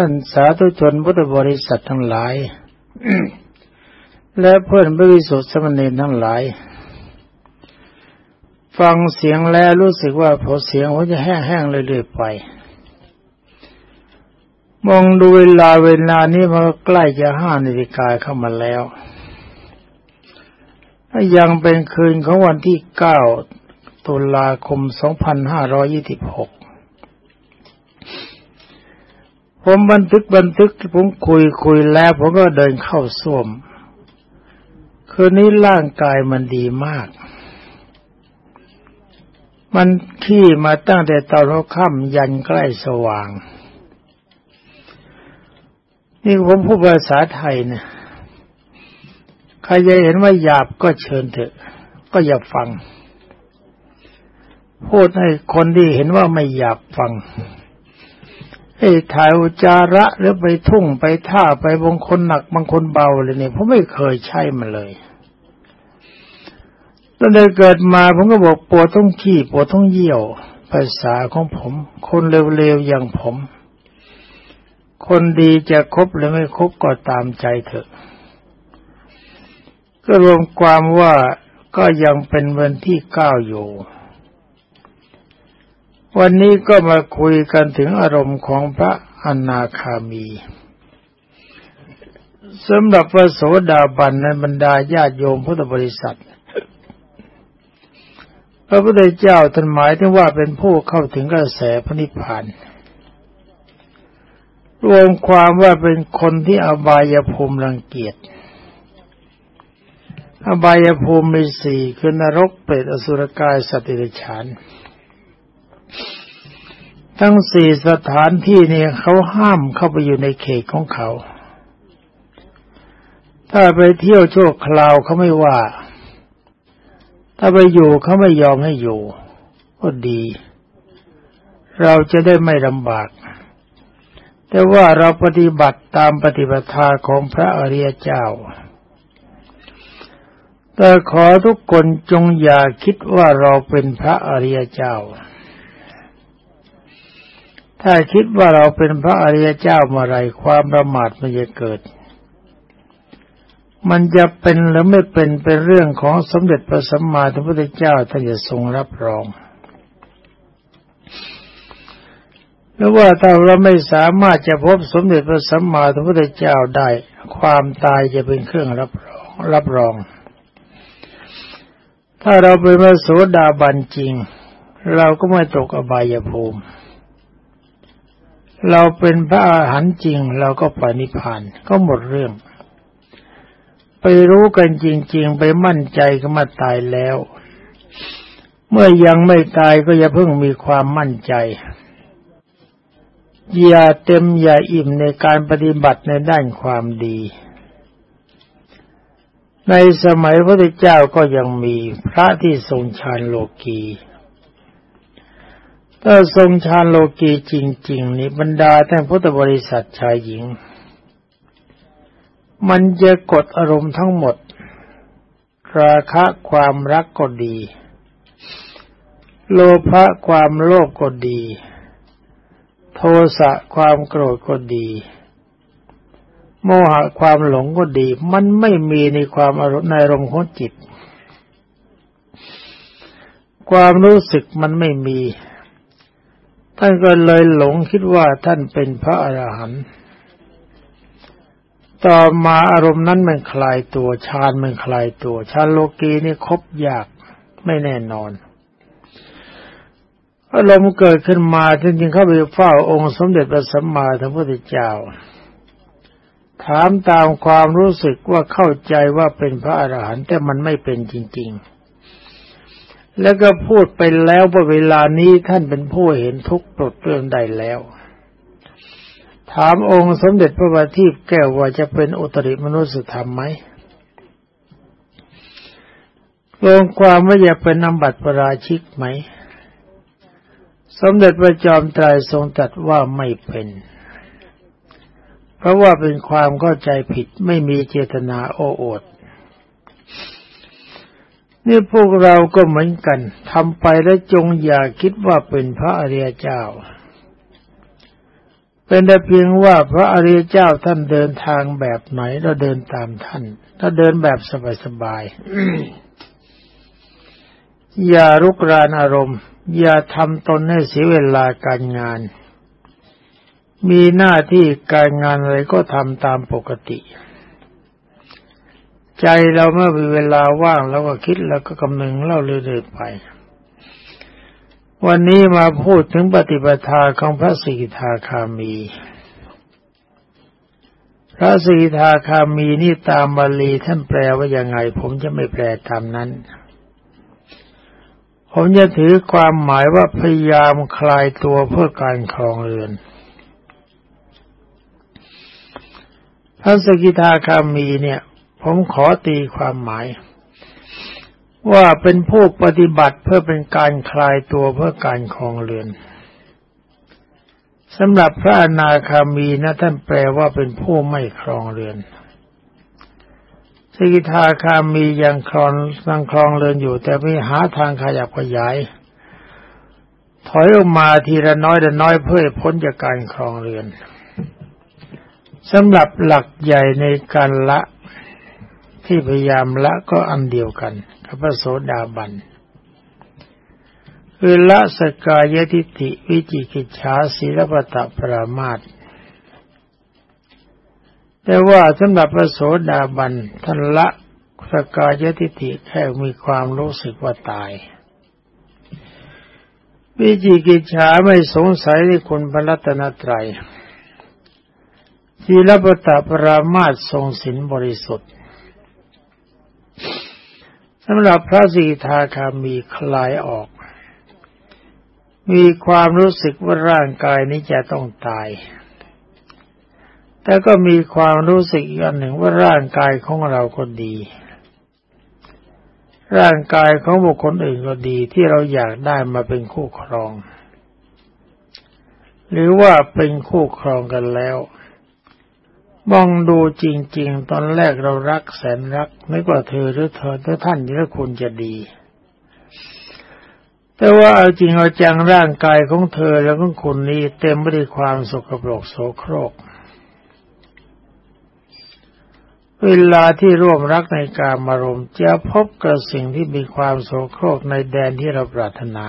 ท่านสาธุชนพุทธบริษัททั้งหลาย และเพื่อนบริสุทธิ์สมณีทั้งหลาย ฟังเสียงแล้วรู้สึกว่าพอเสียงหัวจะแห้งๆเรื่อยๆไป มองดูเวลาเวลานี้มันก็ใกล้จะห้านาฬิกาเข้ามาแล้วยังเป็นคืนของวันที่เก้าตุลาคมสองพันห้าร้อยี่สิบหก ผมบันทึกบันทึกผมคุยคุยแล้ว ผมก็เดินเข้าส้วม คืนนี้ร่างกายมันดีมาก มันขี้มาตั้งแต่ตอนหัวค่ำยันใกล้สว่าง นี่ผมพูดภาษาไทยเนี่ยใครจะเห็นว่าหยาบก็เชิญเถอะ ก็อย่าฟัง พูดให้คนที่เห็นว่าไม่หยาบฟัง ไอ้ถ่ายอุจาระหรือไปทุ่งไปท่าไปบางคนหนักบางคนเบาเลยเนี่ยผมไม่เคยใช้มันเลยตั้งแต่เกิดมาผมก็บอกปวดท้องขี้ปวดท้องเยี่ยว ภาษาของผม คนเร็วๆอย่างผม คนดีจะคบหรือไม่คบก็ตามใจเถอะ ก็รวมความว่าก็ยังเป็นวันที่เก้าอยู่ วันนี้ก็มาคุยกันถึงอารมณ์ของพระอนาคามีสำหรับพระโสดาบันในบรรดาญาติโยมพุทธบริษัท พระพุทธเจ้าท่านหมายถึงว่าเป็นผู้เข้าถึงกระแสพระนิพพานรวมความว่าเป็นคนที่อบายภูมิรังเกียจอบายภูมิมีสี่คือนรกเปรตอสุรกายสตว์เดรัจฉาน ทั้งสี่สถานที่นี่เขาห้ามเข้าไปอยู่ในเขตของเขา ถ้าไปเที่ยวโชั่วคราวเขาไม่ว่า ถ้าไปอยู่เขาไม่ยอมให้อยู่ ก็ดี เราจะได้ไม่ลำบาก แต่ว่าเราปฏิบัติตามปฏิปทาของพระอริยเจ้า แต่ขอทุกคนจงอย่าคิดว่าเราเป็นพระอริยเจ้า ถ้าคิดว่าเราเป็นพระอริยเจ้าเมื่อไรความประมาทมันจะเกิด มันจะเป็นหรือไม่เป็นเป็นเรื่องของสมเด็จพระสัมมาสัมพุทธเจ้าท่านจะทรงรับรองหรือว่าถ้าเราไม่สามารถจะพบสมเด็จพระสัมมาสัมพุทธเจ้าได้ ความตายจะเป็นเครื่องรับรองรับรอง ถ้าเราเป็นพระโสดาบันจริง เราก็ไม่ตกอบายภูมิ เราเป็นพระอาหารจริง เราก็ไปนิพพานก็หมดเรื่อง ไปรู้กันจริง ๆ ไปมั่นใจก็มาตายแล้ว เมื่อยังไม่ตายก็อย่าเพิ่งมีความมั่นใจ อย่าเต็มอย่าอิ่มในการปฏิบัติในด้านความดี ในสมัยพระพุทธเจ้าก็ยังมีพระที่ทรงฌานโลกี ถ้าทรงฌานโลกีจริง ๆ นี่บรรดาท่านพุทธบริษัทชายหญิง มันจะกดอารมณ์ทั้งหมด ราคะความรักก็ดี โลภะความโลภก็ดี โทสะความโกรธก็ดี โมหะความหลงก็ดี มันไม่มีในความอารมณ์ในอารมณ์ของจิต ความรู้สึกมันไม่มี ท่านก็เลยหลงคิดว่าท่านเป็นพระอรหันต์ต่อมาอารมณ์นั้นมันคลายตัวฌานมันคลายตัวฌานโลกีนี่คบยากไม่แน่นอน อารมณ์เกิดขึ้นมาจริงๆเข้าไปเฝ้าองค์สมเด็จพระสัมมาสัมพุทธเจ้า ถามตามความรู้สึกว่าเข้าใจว่าเป็นพระอรหันต์แต่มันไม่เป็นจริง ๆ แล้วก็พูดไปแล้วว่าเวลานี้ท่านเป็นผู้เห็นทุกข์ปลดเปลื้องได้แล้ว ถามองค์สมเด็จพระบาทีพแก้วว่าจะเป็นอุตริมนุสธรรมไหมลงความว่าจะเป็นนำบัตรประราชิกไหม สมเด็จพระจอมไตรทรงตรัสว่าไม่เป็น เพราะว่าเป็นความเข้าใจผิดไม่มีเจตนาโอ้อวด นี่พวกเราก็เหมือนกันทำไปแล้วจงอย่าคิดว่าเป็นพระอริยเจ้า เป็นแต่เพียงว่าพระอริยเจ้าท่านเดินทางแบบไหนเราเดินตามท่านถ้าเดินแบบสบายๆอย่ารุกรานอารมณ์ อย่าทำตนให้เสียเวลาการงาน มีหน้าที่การงานอะไรก็ทำตามปกติ ใจเราเมื่อมีเวลาว่างเราก็คิดแล้วก็กำนึงเล่าเรื่อยๆไป วันนี้มาพูดถึงปฏิปทาของพระสิกขาคามี พระสิกขาคามีนี่ตามบาลีท่านแปลว่ายังไง ผมจะไม่แปลตามนั้น ผมจะถือความหมายว่าพยายามคลายตัวเพื่อการครองเรือนพระสกิทาคามีเนี่ย ผมขอตีความหมาย ว่าเป็นผู้ปฏิบัติเพื่อเป็นการคลายตัวเพื่อการคลองเรือนสำหรับพระอนาคามีนะท่านแปลว่าเป็นผู้ไม่ครองเรือนสกิทาคามียังครองยังครองเรือนอยู่ แต่ไม่หาทางขยับขยาย ถอยออกมาทีละน้อยละน้อยเพื่อพ้นจากการครองเรือนสำหรับหลักใหญ่ในการละ ที่พยายามละก็อันเดียวกันกับพระโสดาบันคือละสกายทิฏฐิวิจิกิจฉาศีลปตะปรามาตแต่ว่าสำหรับพระโสดาบันท่านละสกายทิฏฐิแค่มีความรู้สึกว่าตาย วิจิกิจฉาไม่สงสัยในคุณพระรัตนตรัยศีลปตะปรามาตทรงศีลบริสุทธิ์ สำหรับพระสีทาคามีคลายออก มีความรู้สึกว่าร่างกายนี้จะต้องตาย แต่ก็มีความรู้สึกอีกอันหนึ่งว่าร่างกายของเราก็ดี ร่างกายของบุคคลอื่นก็ดีที่เราอยากได้มาเป็นคู่ครอง หรือว่าเป็นคู่ครองกันแล้ว มองดูจริง ๆ ตอนแรกเรารักแสนรักไม่ว่าเธอหรือเธอถ้าท่านหรือคุณจะดี แต่ว่าเอาจริงเอาจังร่างกายของเธอแล้วของคุณนี้เต็มไปด้วยความสกปรกโสโครก เวลาที่ร่วมรักในการมารมจะพบกับสิ่งที่มีความโสโครกในแดนที่เราปรารถนา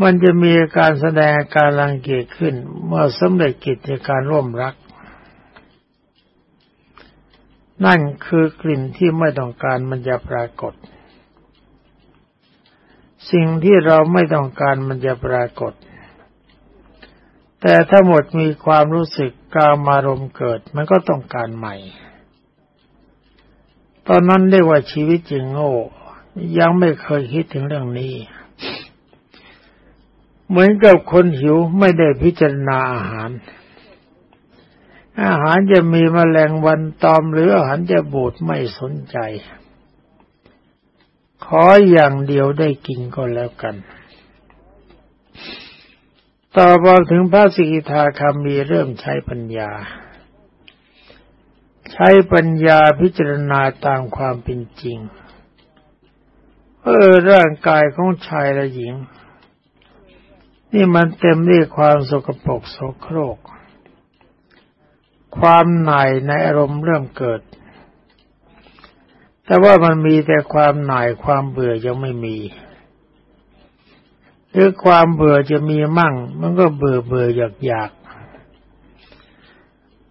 มันจะมีการแสดงการรังเกียจขึ้น เมื่อสำเร็จกิจในการร่วมรัก นั่นคือกลิ่นที่ไม่ต้องการมันจะปรากฏ สิ่งที่เราไม่ต้องการมันจะปรากฏ แต่ถ้าหมดมีความรู้สึกกามารมเกิด มันก็ต้องการใหม่ ตอนนั้นเรียกว่าชีวิตจริงโง่ ยังไม่เคยคิดถึงเรื่องนี้ เหมือนกับคนหิวไม่ได้พิจารณาอาหาร อาหารจะมีมแมลงวันตอมหรืออาหารจะบูดไม่สนใจ ขออย่างเดียวได้กินก็แล้วกัน ต่อมาถึงพระสิกขาคามีเริ่มใช้ปัญญา ใช้ปัญญาพิจารณาตามความเป็นจริงเออร่างกายของชายและหญิง นี่มันเต็มด้วยความสกปรกโสโครก ความหน่ายในอารมณ์เริ่มเกิด แต่ว่ามันมีแต่ความหน่ายความเบื่อยังไม่มีหรือความเบื่อจะมีมั่ง มันก็เบื่อเบื่ออยากอยาก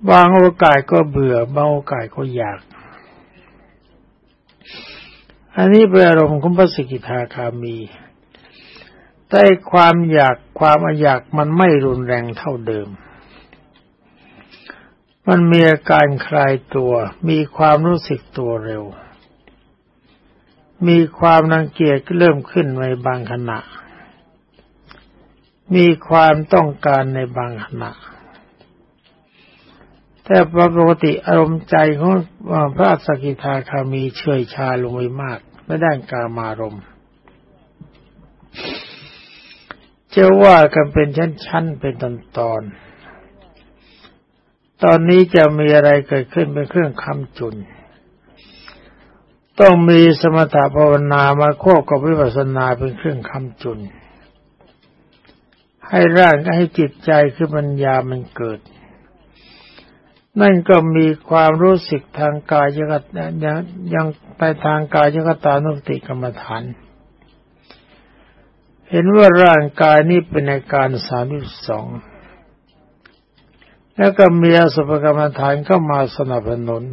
บางโอกาสก็เบื่อบางโอกาสก็อยาก อันนี้เป็นอารมณ์ของพระสกิทาคามี แต่ความอยากความอยากมันไม่รุนแรงเท่าเดิม มันมีอาการคลายตัว มีความรู้สึกตัวเร็ว มีความนังเกียจเริ่มขึ้นในบางขณะ มีความต้องการในบางขณะ แต่ปกติอารมณ์ใจของพระสกิทาคามีเฉยชาลงไปมากในด้านกามารมณ์ จะว่ากันเป็นชั้นๆเป็นตอนตอน ตอนนี้จะมีอะไรเกิดขึ้นเป็นเครื่องคำจุน ต้องมีสมถภาวนามาควบกับวิปัสสนาเป็นเครื่องคำจุน ให้ร่างให้จิตใจคือปัญญามันเกิด นั่นก็มีความรู้สึกทางกายยังยังยังไปทางกายยกตานุสติกรรมฐาน เห็นว่าร่างกายนี้เป็นอาการสามสสอง แล้วก็มีอสุภกรรมฐานเข้ามาสนับสนุน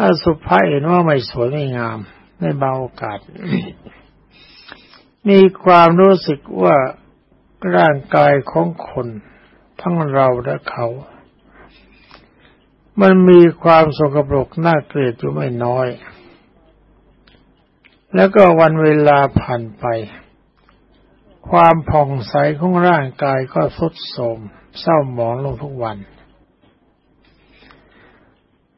อสุภะเห็นว่าไม่สวยไม่งามไม่เบาโอกาส มีความรู้สึกว่าร่างกายของคนทั้งเราและเขา มันมีความสกปรกน่าเกลียดอยู่ไม่น้อย แล้วก็วันเวลาผ่านไป ความผ่องใสของร่างกายก็ทรุดโทรมเศร้าหมองลงทุกวัน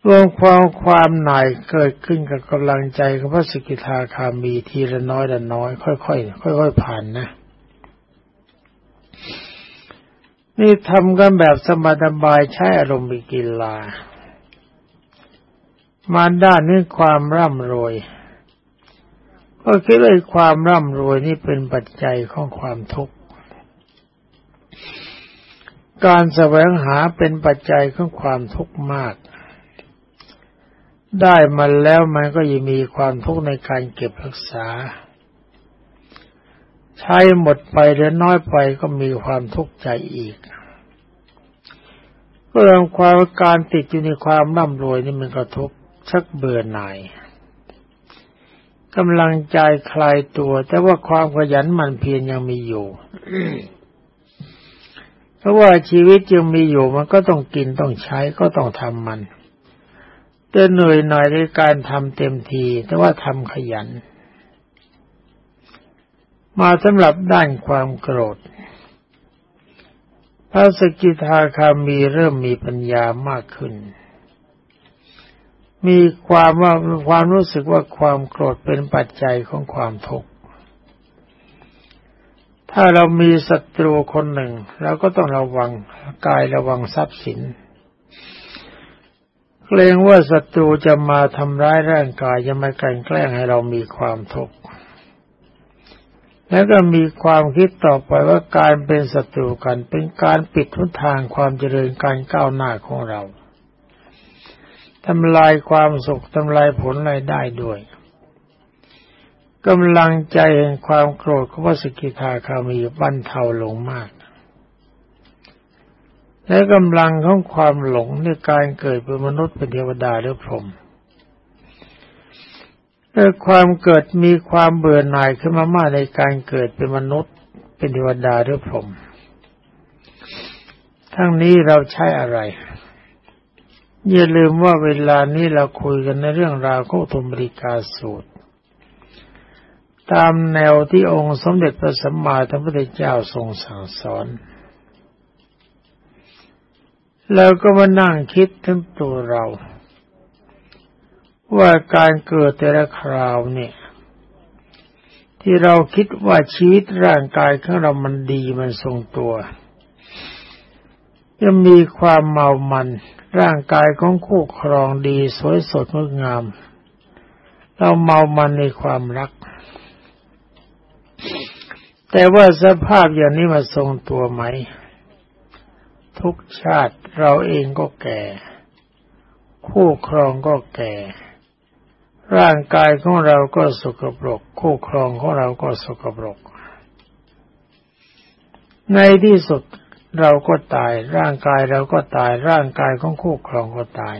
รวมความความหน่ายเกิดขึ้นกับกำลังใจของพระสกิทาคามีทีละน้อยละน้อย ค่อยๆค่อยๆผ่านนะ นี่ทำกันแบบสมบายใช้อารมณ์กีฬามาด้านนี้ความร่ำรวย ก็คิดว่าความร่ำรวยนี่เป็นปัจจัยของความทุกข์ การแสวงหาเป็นปัจจัยของความทุกข์มาก ได้มาแล้วมันก็ยังมีความทุกข์ในการเก็บรักษา ใช้หมดไปหรือน้อยไปก็มีความทุกข์ใจอีกเรื่องความการติดอยู่ในความร่ำรวยนี่มันกระทบชักเบื่อหน่าย กำลังใจคลายตัว แต่ว่าความขยันหมั่นเพียรยังมีอยู่เพราะว่าชีวิตยังมีอยู่มันก็ต้องกินต้องใช้ก็ต้องทำมันจะเหนื่อยหน่อยในการทำเต็มที แต่ว่าทำขยัน มาสำหรับด้านความโกรธพระสกิทาคามีเริ่มมีปัญญามากขึ้น มีความว่าความรู้สึกว่าความโกรธเป็นปัจจัยของความทุกข์ถ้าเรามีศัตรูคนหนึ่งเราก็ต้องระวังกายระวังทรัพย์สินเกรงว่าศัตรูจะมาทำร้ายร่างกายจะมากันแกล้งให้เรามีความทุกข์แล้วก็มีความคิดต่อไปว่าการเป็นศัตรูกันเป็นการปิดทุนทางความเจริญการก้าวหน้าของเรา ทำลายความสุขทำลายผลรายได้ด้วยกำลังใจแห่งความโกรธของพระสกิทาคามีบันเทาลงมาก และกำลังของความหลงในการเกิดเป็นมนุษย์เป็นเทวดาหรือพรหมและความเกิดมีความเบื่อหน่ายขึ้นมามากในการเกิดเป็นมนุษย์เป็นเทวดาหรือพรหมทั้งนี้เราใช้อะไร อย่าลืมว่าเวลานี้เราคุยกันในเรื่องราวของธมริกาสูตร ตามแนวที่องค์สมเด็จพระสัมมาสัมพุทธเจ้าทรงสั่งสอน แล้วก็มานั่งคิดถึงตัวเรา ว่าการเกิดแต่ละคราวเนี่ย ที่เราคิดว่าชีวิตร่างกายของเรามันดีมันทรงตัว ยังมีความเมามัน ร่างกายของคู่ครองดีสวยสดงดงาม เราเมามันในความรัก แต่ว่าสภาพอย่างนี้มาทรงตัวไหม ทุกชาติเราเองก็แก่ คู่ครองก็แก่ ร่างกายของเราก็สกปรก คู่ครองของเราก็สกปรก ในที่สุด เราก็ตาย ร่างกายเราก็ตาย ร่างกายของคู่ครองก็ตาย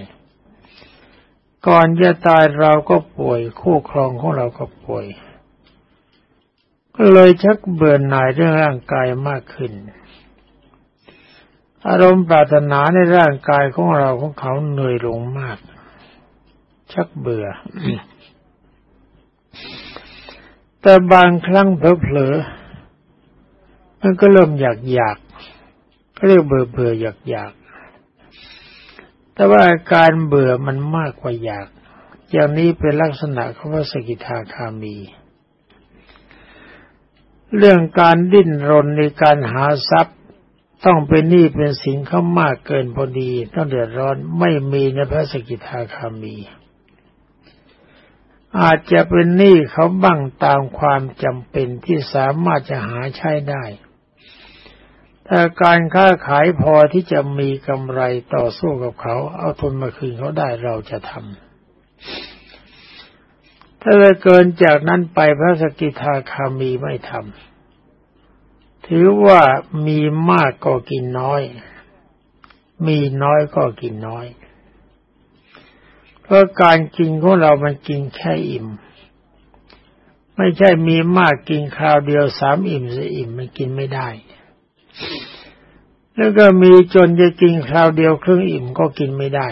ก่อนจะตายเราก็ป่วย คู่ครองของเราก็ป่วย ก็เลยชักเบื่อหน่ายเรื่องร่างกายมากขึ้น อารมณ์ปรารถนาในร่างกายของเราของเขาเหนื่อยลงมาก ชักเบื่อ แต่บางครั้งเผลอๆมันก็เริ่มอยากอยาก เรียกเบื่อเบื่ออยากอยากแต่ว่าอาการเบื่อมันมากกว่าอยาก อย่างนี้เป็นลักษณะของพระสกิทาคามี เรื่องการดิ้นรนในการหาทรัพย์ ต้องเป็นหนี้เป็นสินเขามากเกินพอดี ต้องเดือดร้อนไม่มีในพระสกิทาคามี อาจจะเป็นหนี้เขาบ้างตามความจำเป็นที่สามารถจะหาใช้ได้ ถ้าการค้าขายพอที่จะมีกำไรต่อสู้กับเขา เอาทุนมาคืนเขาได้เราจะทำถ้าเกินจากนั้นไปพระสกิทาคามีไม่ทำถือว่ามีมากก็กินน้อย มีน้อยก็กินน้อย เพราะการกินของเรามันกินแค่อิ่ม ไม่ใช่มีมากกินคราวเดียวสามอิ่มสี่อิ่มมันกินไม่ได้ แล้วก็มีจนจะกินคราวเดียวครึ่งอิ่มก็กินไม่ได้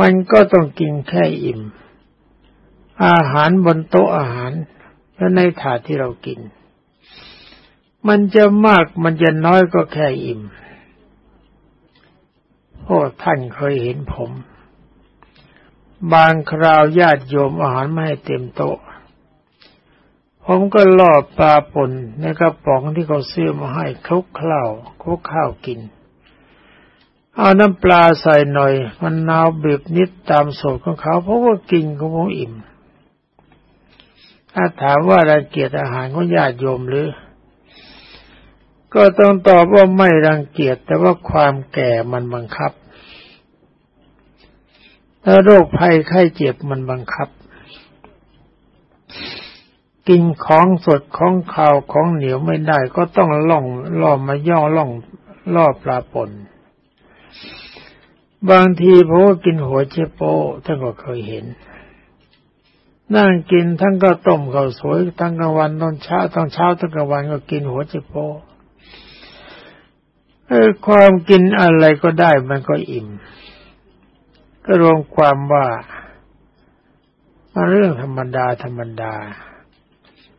มันก็ต้องกินแค่อิ่ม อาหารบนโต๊ะอาหาร และในถาดที่เรากิน มันจะมากมันจะน้อยก็แค่อิ่ม โอ้ท่านเคยเห็นผม บางคราวญาติโยมอาหารไม่ให้เต็มโต๊ะ ผมก็ลอบปลาป่นในกระป๋องที่เขาซื้อมาให้คลุกข้าวคลุกข้าวกิน เอาน้ำปลาใส่หน่อย มันนาวบีบนิดตามสูตรของเขาเพราะว่ากินก็คงอิ่ม ถ้าถามว่ารังเกียจอาหารของญาติโยมหรือ ก็ต้องตอบว่าไม่รังเกียจแต่ว่าความแก่มันบังคับถ้าโรคภัยไข้เจ็บมันบังคับ กินของสดของข้าวของเหนียวไม่ได้ ก็ต้องล่องล่อมาย่อล่องล่อปลาปนบางทีเพอกินหัวเชโปท่านก็เคยเห็น นั่งกินทั้งก็ต้มข้าวสวยทั้งกลางวันตอนเช้าตอนเช้าทั้งกลางวันก็กินหัวเชโปเออความกินอะไรก็ได้มันก็อิ่ม ก็รวมความว่าเรื่องธรรมดาธรรมดา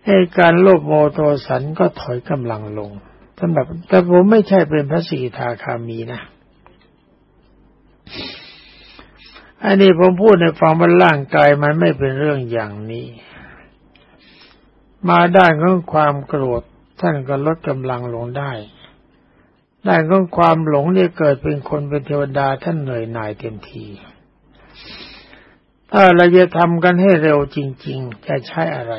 ให้การโลภโมโทสันก็ถอยกำลังลงท่านแบบแต่ผมไม่ใช่เป็นพระสีทาคามีนะ อันนี้ผมพูดในฟังว่าร่างกายมันไม่เป็นเรื่องอย่างนี้ มาด้านของความโกรธท่านก็ลดกำลังลงได้ด้านของความหลงเนี่ยเกิดเป็นคนเป็นเทวดาท่านเหนื่อยหน่ายเต็มที ถ้าเราจะทำกันให้เร็วจริง ๆ จะใช้อะไร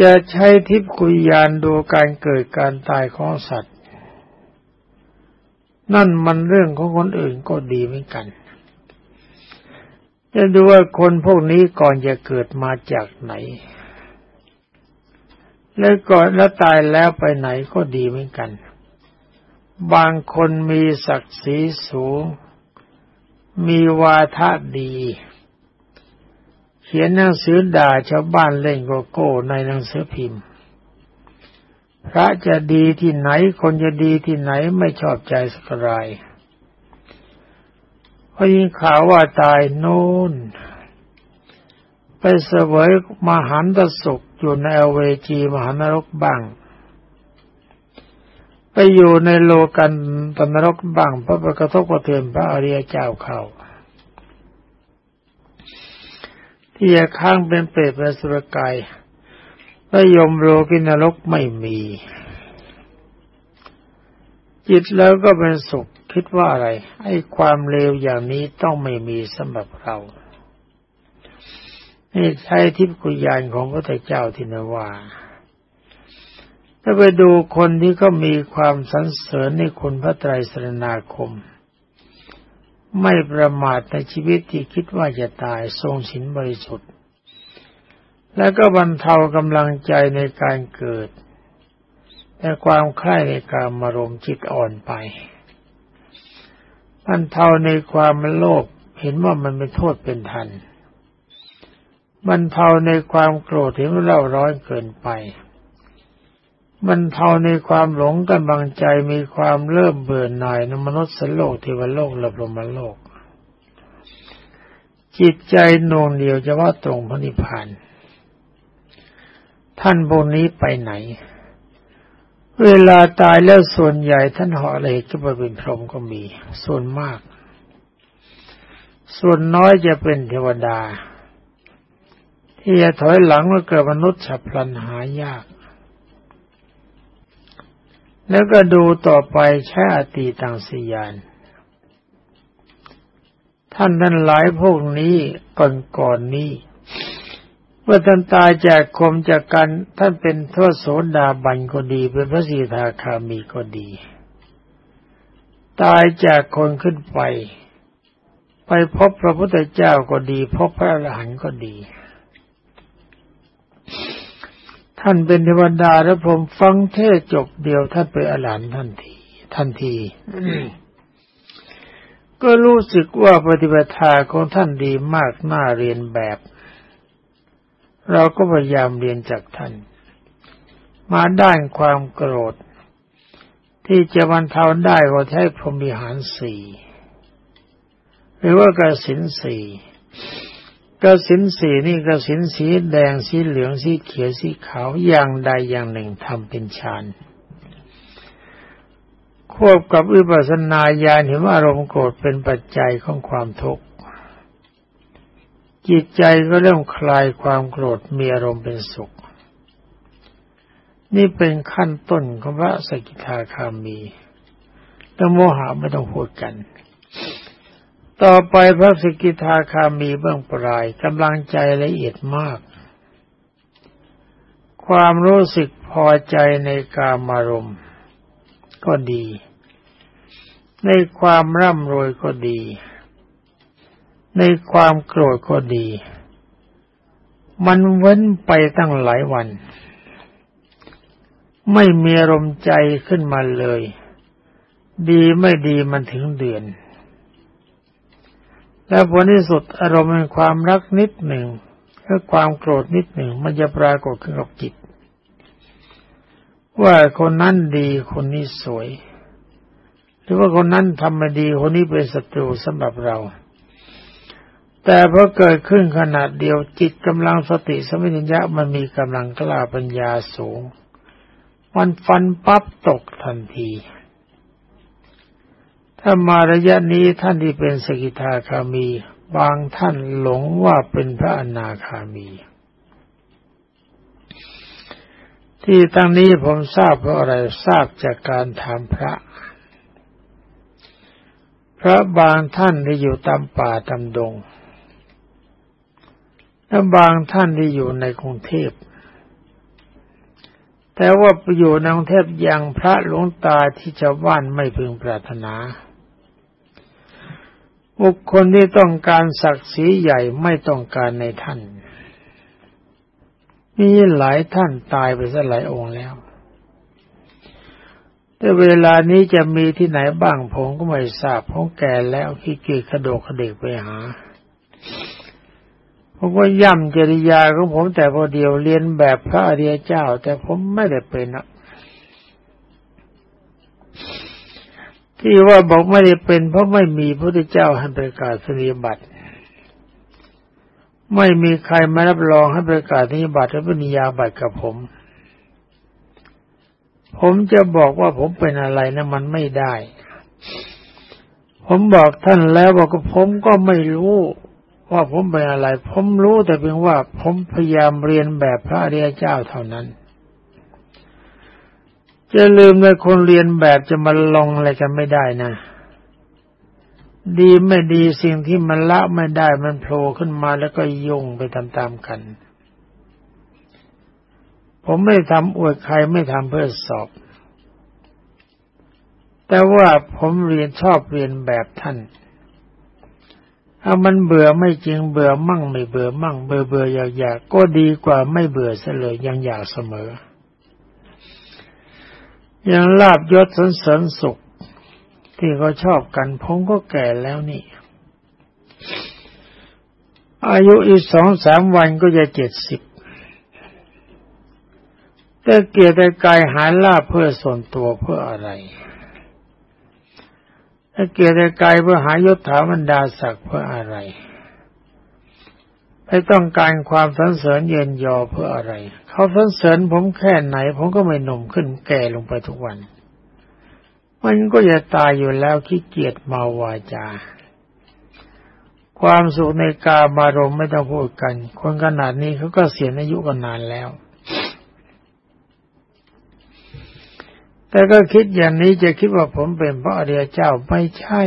จะใช้ทิพคุยานดูการเกิดการตายของสัตว์ นั่นมันเรื่องของคนอื่นก็ดีเหมือนกัน จะดูว่าคนพวกนี้ก่อนจะเกิดมาจากไหน แล้วก่อนแล้วตายแล้วไปไหนก็ดีเหมือนกัน บางคนมีศักดิ์ศรีสูง มีวาทะดี เขียนหนังสือด่าชาวบ้านเล่นโกโก้ในหนังสือพิมพ์ พระจะดีที่ไหนคนจะดีที่ไหนไม่ชอบใจสักรายพอยิงข่าวว่าตายโน่น ไปเสวยมหันตสุขอยู่ในเอเวจีมหานรกบ้าง ไปอยู่ในโลกันตนรกบ้างพระประกทบกระเทือนพระอริยเจ้าเขา ที่จะค้างเป็นเปรตเป็นสุรกายพระยมโลกินรกไม่มี จิตแล้วก็เป็นสุขคิดว่าอะไร ไอ้ความเลวอย่างนี้ต้องไม่มีสำหรับเรานี่ใช้ทิพกุยานของพระเจ้าที่นว่าถ้าไปดูคนที่ก็มีความสรรเสริญในคุณพระไตรสรณาคม ไม่ประมาทในชีวิตที่คิดว่าจะตายทรงศีลบริสุทธิ์ และก็บรรเทากำลังใจในการเกิดแต่ความใคร่ในการมารมจิตอ่อนไปบรรเทาในความโลภเห็นว่ามันเป็นโทษเป็นทันบรรเทาในความโกรธเห็นว่าเราร้อนเกินไป บรรเทาในความหลงกำลังใจมีความเริ่มเบื่อหน่ายในมนุษย์สโลกเทวโลกและพรหมโลก จิตใจนวงเดียวจะว่าตรงพระนิพพานท่านพวกนี้ไปไหน เวลาตายแล้วส่วนใหญ่ท่านเหาะอะไรก็ไปเป็นพรหมก็มี ส่วนมาก ส่วนน้อยจะเป็นเทวดา ที่จะถอยหลังเมาเกิดมนุษย์ฉับพลันหายาก แล้วก็ดูต่อไปใช้อติตังสียาน ท่านท่านหลายพวกนี้ก่อนก่อนนี้ เมื่อท่านตายจากคมจากกันท่านเป็นทษโสดาบันก็ดี เป็นพระสีทาคามีก็ดี ตายจากคนขึ้นไป ไปพบพระพุทธเจ้าก็ดี พบพระอรหันต์ก็ดี ท่านเป็นเทวดาแล้วผมฟังเทศจบเดียวท่านไปอรหันต์ทันที ทันทีก็รู้สึกว่าปฏิบัติของท่านดีมากน่าเรียนแบบ เราก็พยายามเรียนจากท่าน มาด้านความโกรธ ที่จะบรรเทาได้ก็ใช้พรหมิหารสี่หรือว่ากสินสี่ กสินสีนี่กสินสีแดงสีเหลืองสีเขียวสีขาวอย่างใดอย่างหนึ่งทำเป็นฌานควบกับวิปัสสนาญาณเห็นว่าอารมณ์โกรธเป็นปัจจัยของความทุกข์จิตใจก็เริ่มคลายความโกรธมีอารมณ์เป็นสุข นี่เป็นขั้นต้นของพระสกิทาคามีแล้วโมหะไม่ต้องพูดกัน ต่อไปพระสกิทาคามีเบื้องปลายกำลังใจละเอียดมาก ความรู้สึกพอใจในกามารมณ์ก็ดี ในความร่ำรวยก็ดี ในความโกรธก็ดี มันเว้นไปตั้งหลายวัน ไม่มีอารมณ์ใจขึ้นมาเลย ดีไม่ดีมันถึงเดือน แล้วผลที่สุดอารมณ์เป็นความรักนิดหนึ่งหรือความโกรธนิดหนึ่งมันจะปรากฏขึ้นกับจิต ว่าคนนั้นดีคนนี้สวย หรือว่าคนนั้นทำมาดีคนนี้เป็นศัตรูสำหรับเรา แต่พอเกิดขึ้นขนาดเดียวจิตกำลังสติสมิญญะมันมีกำลังกล้าปัญญาสูง มันฟันปั๊บตกทันที ถ้ามาระยะนี้ท่านที่เป็นสกิทาคามี บางท่านหลงว่าเป็นพระอนาคามี ที่ตั้งนี้ผมทราบเพราะอะไรทราบจากการถามพระ พระบางท่านที่อยู่ตามป่าตามดงและบางท่านที่อยู่ในกรุงเทพ แต่ว่าไปอยู่ในกรุงเทพยังพระหลวงตาที่ชาวบ้านไม่พึงปรารถนา บุคคลที่ต้องการศักดิ์ศรีใหญ่ไม่ต้องการในท่าน มีหลายท่านตายไปซะหลายองค์แล้ว แต่เวลานี้จะมีที่ไหนบ้างผมก็ไม่ทราบผมแก่แล้วขี้เกียจกระโดดกระเดกไปหาผมก็ย่ำจริยาของผมแต่พอเดียวเรียนแบบพระอริยเจ้า แต่ผมไม่ได้เป็นอะ ที่ว่าบอกไม่ได้เป็น เพราะไม่มีพระพุทธเจ้าให้ประกาศสนิบัติไม่มีใครมารับรองให้ประกาศสนิยบัตรและปริญญาบัตรกับผม ผมจะบอกว่าผมเป็นอะไรนะมันไม่ได้ ผมบอกท่านแล้วว่าผมก็ไม่รู้ว่าผมเป็นอะไร ผมรู้แต่เพียงว่าผมพยายามเรียนแบบพระอริยเจ้าเท่านั้น จะลืมเลยคนเรียนแบบจะมาลองอะไรกันไม่ได้นะ ดีไม่ดีสิ่งที่มันละไม่ได้มันโผล่ขึ้นมาแล้วก็ยุ่งไปตามๆกัน ผมไม่ทำอวดใครไม่ทำเพื่อสอบ แต่ว่าผมเรียนชอบเรียนแบบท่านถ้ามันเบื่อไม่จริงเบื่อมั่งไม่เบื่อมั่งเบื่อเบื่ออยากอยากก็ดีกว่าไม่เบื่อเสเลยยังอยากเสมอ ยังลาบยศสนเสริญสุข ที่เขาชอบกันผมก็แก่แล้วนี่ อายุอีกสองสามวันก็จะเจ็ดสิบแต่เกียรติกายหาลาภเพื่อส่วนตัวเพื่ออะไรถ้าเกียรติกายเพื่อหายศถาบรรดาศักดิ์เพื่ออะไร ไม่ต้องการความสรรเสริญเย็นยอเพื่ออะไร เขาสรรเสริญผมแค่ไหน ผมก็ไม่หนุ่มขึ้นแก่ลงไปทุกวัน มันก็จะตายอยู่แล้วขี้เกียจมาวาจา ความสุขในกามารมไม่ต้องพูดกัน คนขนาดนี้เขาก็เสียอายุกันนานแล้ว แต่ก็คิดอย่างนี้จะคิดว่าผมเป็นพระอริยเจ้าไม่ใช่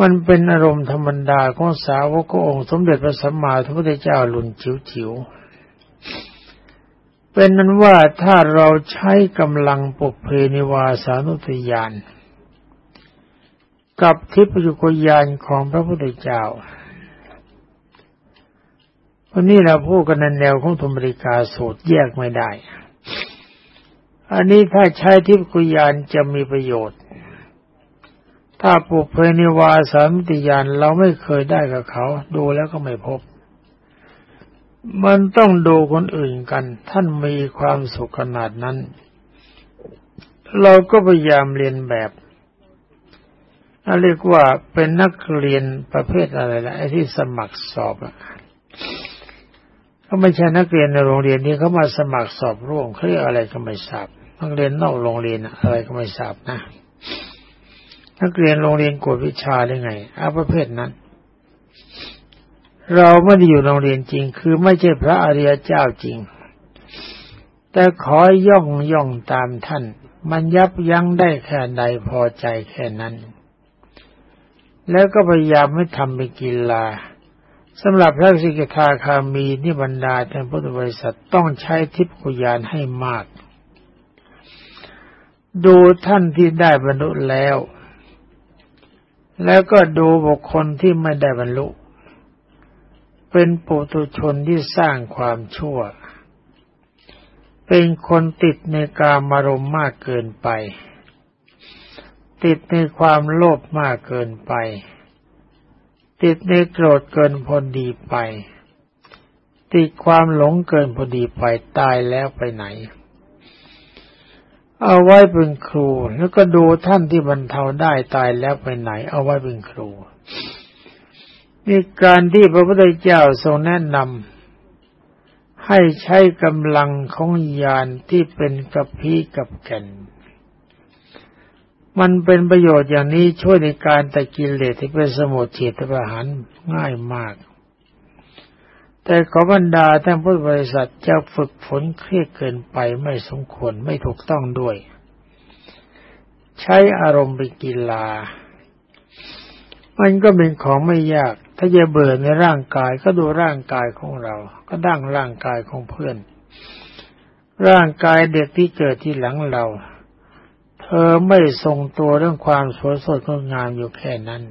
มันเป็นอารมณ์ธรรมดาของสาวกองค์สมเด็จพระสัมมาสัมพุทธเจ้าหลุนจิ๋วๆ เป็นนั้นว่าถ้าเราใช้กำลังปุเพนิวาสานุทยาน กับทิพยุกยานของพระพุทธเจ้าวันนี้เราพูดกันในแนวของธรรมริกาสูตรแยกไม่ได้ อันนี้ถ้าใช้ทิพยุกยานจะมีประโยชน์ ถ้าปุเพนิวาสามิติยานเราไม่เคยได้กับเขา ดูแล้วก็ไม่พบ มันต้องดูคนอื่นกัน ท่านมีความสุขขนาดนั้น เราก็พยายามเรียนแบบเรียกว่าเป็นนักเรียนประเภทอะไรละไอ้ที่สมัครสอบอะก็ไม่ใช่นักเรียนในโรงเรียนนี้เขามาสมัครสอบร่วมเขาเรียกอะไรก็ไม่ทราบนักเรียนนอกโรงเรียนอะไรก็ไม่ทราบนะ นักเรียนโรงเรียนกวดวิชาได้ไงอาประเภทนั้น เราไม่ได้อยู่โรงเรียนจริง คือไม่ใช่พระอริยเจ้าจริง แต่ขอย่องย่องตามท่าน มันยับยั้งได้แค่ใดพอใจแค่นั้น แล้วก็พยายามไม่ทำเป็นกีฬาสำหรับพระสิกขาคามีนิบรรดาท่านพุทธบริษัทต้องใช้ทิพยญาณให้มาก ดูท่านที่ได้บรรลุแล้ว แล้วก็ดูบุคคลที่ไม่ได้บรรลุ เป็นปุถุชนที่สร้างความชั่ว เป็นคนติดในกามารมณ์มากเกินไป ติดในความโลภมากเกินไป ติดในโกรธเกินพอดีไป ติดความหลงเกินพอดีไปตายแล้วไปไหน เอาไว้เป็นครู แล้วก็ดูท่านที่บรรเทาได้ตายแล้วไปไหน เอาไว้เป็นครูนี่การที่พระพุทธเจ้าทรงแนะนำให้ใช้กำลังของญาณที่เป็นกับพีกับแก่น มันเป็นประโยชน์อย่างนี้ช่วยในการตะกินเลสที่เป็นสมุทเฉทประหารง่ายมาก แต่ขอบรรดาท่านพุทธบริษัทจะฝึกฝนเครียดเกินไปไม่สมควรไม่ถูกต้องด้วย ใช้อารมณ์เป็นกีฬา มันก็เป็นของไม่ยาก ถ้าจะเบื่อในร่างกายก็ดูร่างกายของเรา ก็ดั้งร่างกายของเพื่อน ร่างกายเด็กที่เกิดที่หลังเรา เธอไม่ทรงตัวเรื่องความสวยสดงดงามอยู่แค่นั้น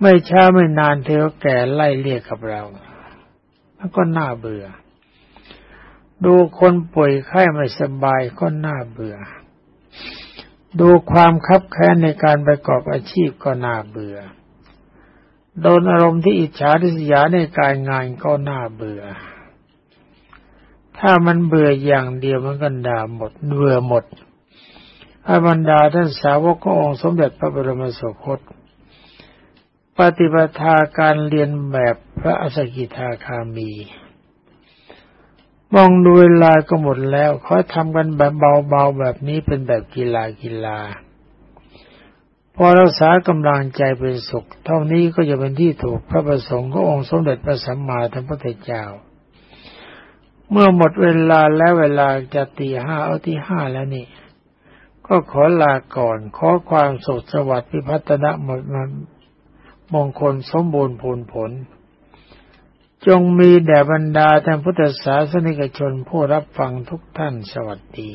ไม่ช้าไม่นานเธอก็แก่ไล่เรียกกับเรา มันก็น่าเบื่อ ดูคนป่วยไข้ไม่สบายก็น่าเบื่อ ดูความคับแค้นในการประกอบอาชีพก็น่าเบื่อ โดนอารมณ์ที่อิจฉาทิษยาในการงานก็น่าเบื่อ ถ้ามันเบื่ออย่างเดียวมันก็ด่าหมดเบื่อหมดอาบรรดาท่านสาวกขององค์สมเด็จพระบรมสุคต ปฏิปทาการเรียนแบบพระอสกิทาคามี มองดูเวลาก็หมดแล้วเขาทำกันแบบเบาๆแบบนี้เป็นแบบกีฬากีฬา พอรักษากำลังใจเป็นสุข เท่านี้ก็จะเป็นที่ถูกพระประสงค์ขององค์สมเด็จพระสัมมาสัมพุทธเจ้า เมื่อหมดเวลาแล้วเวลาจะตีห้าเอาที่ห้าแล้วนี่ก็ขอลาก่อน ขอความสุขสวัสดิ์พิพัฒนะหมดมัน มงคลสมบูรณ์ผลผล จงมีแด่บรรดาท่านพุทธศาสนิกชนผู้รับฟังทุกท่านสวัสดี